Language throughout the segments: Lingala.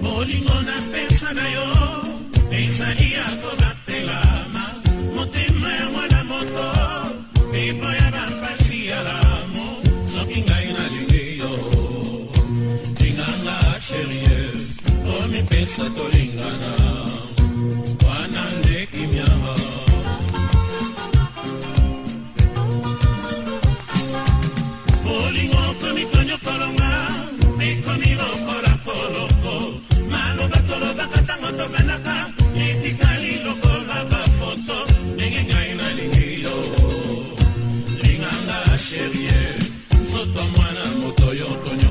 bolingo na pesa na yo ezali ya kobatela kabisa tolingana wana nde kimia kolonga ekomi lokola koloko maloba tolobaka ntango tobandaka etikali lokola bafoto ndenge ngai nalingi yo linganga sherie nzoto mwana moto yo konya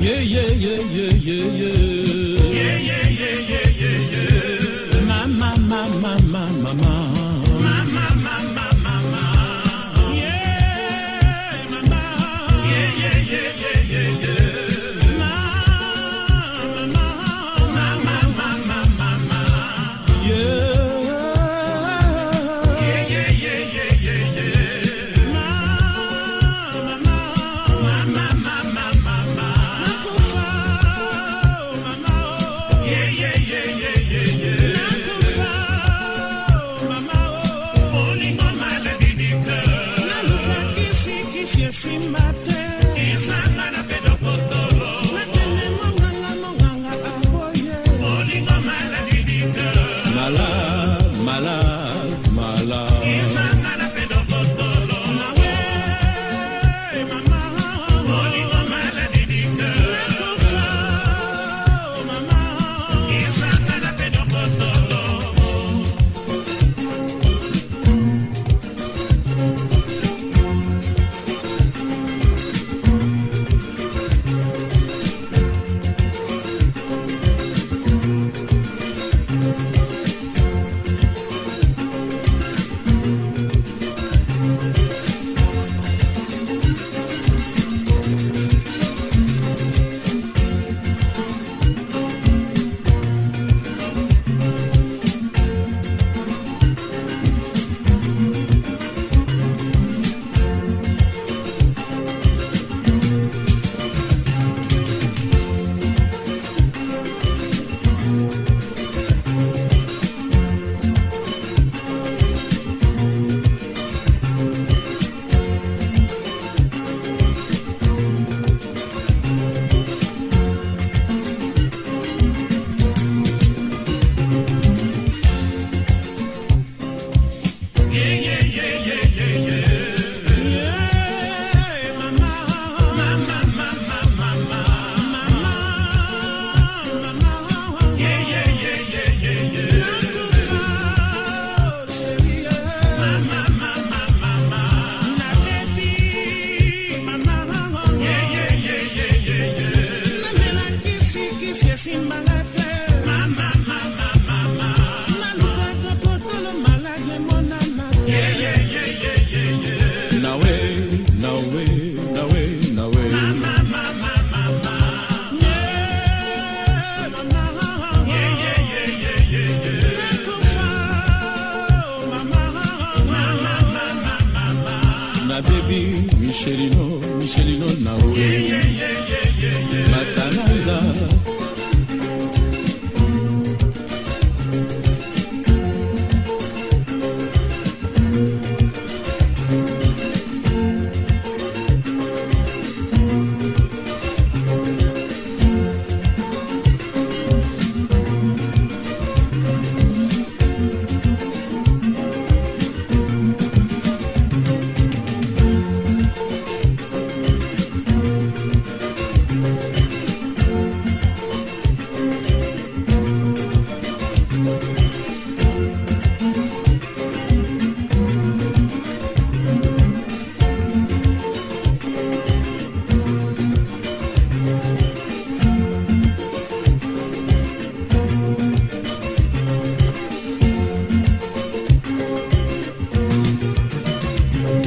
Yeah, yeah, yeah, yeah, yeah, yeah. Yeah, yeah, yeah, yeah, yeah, yeah. My, my, my, my, my, my, my. see my My baby, Michelino, Michelino now. Yeah, yeah, yeah, yeah, yeah, yeah.